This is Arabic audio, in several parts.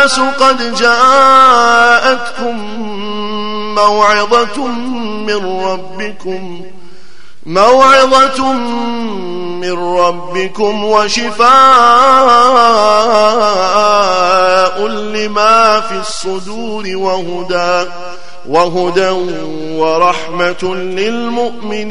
الناس قد جاءتكم موعظة من ربكم موعظة من ربكم وشفاء لما في الصدور وهدى وهدى ورحمة للمؤمنين.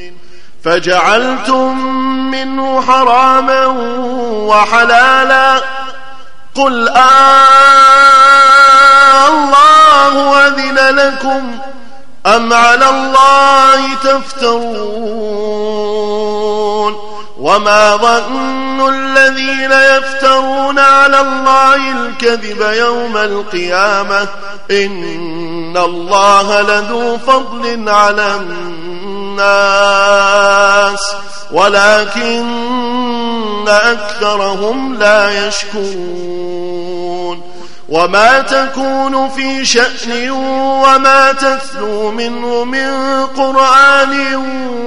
فجعلتم منه حراما وحلالا قل آه الله أذن لكم أم على الله تفترون وما ظن الذين يفترون على الله الكذب يوم القيامة إن الله لذو فضل على الناس ولكن أكثرهم لا يشكرون. وما تكون في شأن وما تتلو منه من قرآن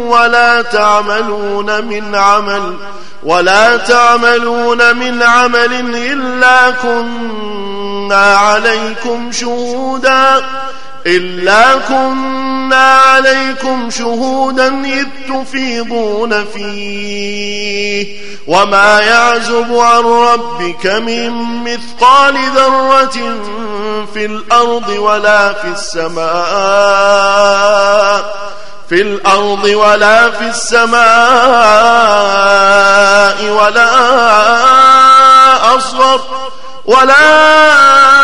ولا تعملون من عمل ولا تعملون من عمل إلا كنا عليكم شهودا إلا كنا عليكم شهودا إذ تفيضون فيه وما يعزب عن ربك من مثقال ذرة في الأرض ولا في السماء في الأرض ولا في السماء ولا أصغر ولا